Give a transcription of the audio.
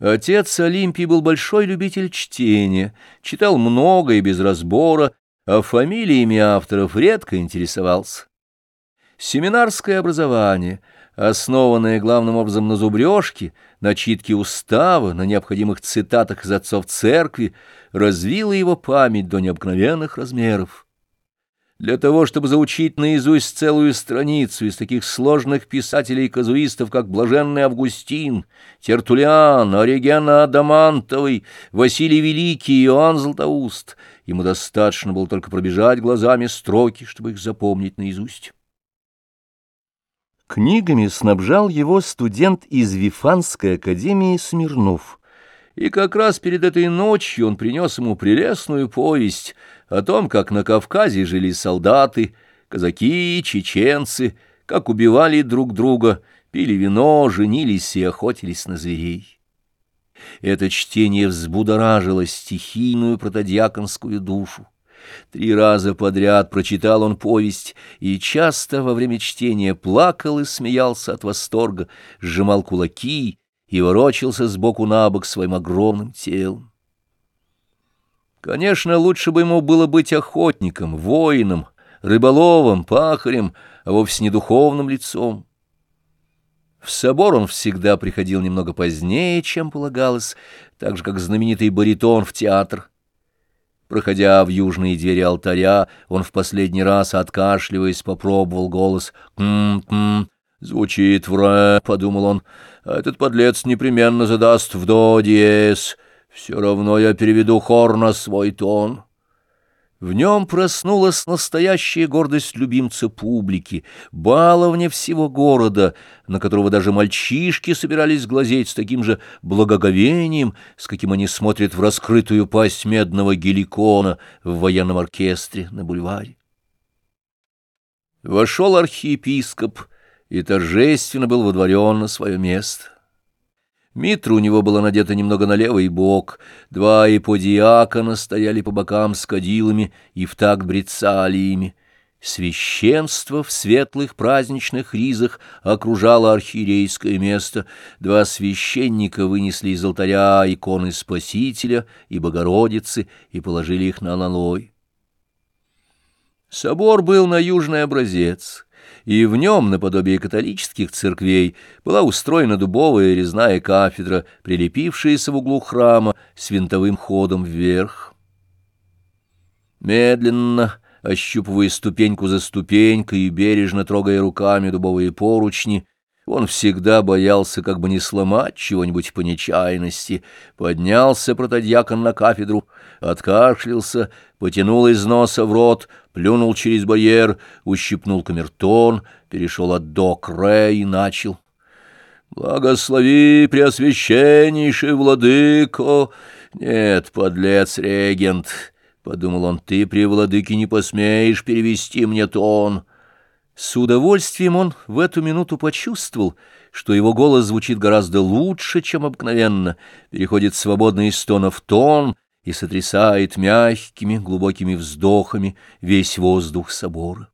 Отец Олимпий был большой любитель чтения, читал много и без разбора, а фамилиями авторов редко интересовался. Семинарское образование, основанное главным образом на зубрежке, на читке устава, на необходимых цитатах из отцов церкви, развило его память до необыкновенных размеров. Для того, чтобы заучить наизусть целую страницу из таких сложных писателей-казуистов, как Блаженный Августин, Тертулиан, Ориген Адамантовый, Василий Великий Иоанн Златоуст, ему достаточно было только пробежать глазами строки, чтобы их запомнить наизусть. Книгами снабжал его студент из Вифанской академии Смирнов — и как раз перед этой ночью он принес ему прелестную повесть о том, как на Кавказе жили солдаты, казаки, чеченцы, как убивали друг друга, пили вино, женились и охотились на зверей. Это чтение взбудоражило стихийную протодьяконскую душу. Три раза подряд прочитал он повесть и часто во время чтения плакал и смеялся от восторга, сжимал кулаки и ворочался сбоку на бок своим огромным телом. Конечно, лучше бы ему было быть охотником, воином, рыболовом, пахарем, а вовсе не духовным лицом. В собор он всегда приходил немного позднее, чем полагалось, так же, как знаменитый баритон в театр. Проходя в южные двери алтаря, он в последний раз, откашливаясь, попробовал голос «км-км», «Звучит в ре», — подумал он, — «а этот подлец непременно задаст в до диез. Все равно я переведу хор на свой тон». В нем проснулась настоящая гордость любимца публики, баловня всего города, на которого даже мальчишки собирались глазеть с таким же благоговением, с каким они смотрят в раскрытую пасть медного геликона в военном оркестре на бульваре. Вошел архиепископ — и торжественно был водворен на свое место. Митра у него была надета немного на левый бок, два иподиакона стояли по бокам с кадилами и в такт брецалиями. Священство в светлых праздничных ризах окружало архиерейское место. Два священника вынесли из алтаря иконы Спасителя и Богородицы и положили их на аналой. Собор был на южный образец — и в нем, наподобие католических церквей, была устроена дубовая резная кафедра, прилепившаяся в углу храма с винтовым ходом вверх. Медленно, ощупывая ступеньку за ступенькой и бережно трогая руками дубовые поручни, он всегда боялся как бы не сломать чего-нибудь по нечаянности. Поднялся протодьякон на кафедру, откашлялся, потянул из носа в рот, плюнул через барьер, ущипнул камертон, перешел от до к ре и начал. «Благослови, преосвященнейший владыко!» «Нет, подлец регент!» — подумал он, — «ты при владыке не посмеешь перевести мне тон». С удовольствием он в эту минуту почувствовал, что его голос звучит гораздо лучше, чем обыкновенно, переходит свободно из тона в тон и сотрясает мягкими глубокими вздохами весь воздух собора.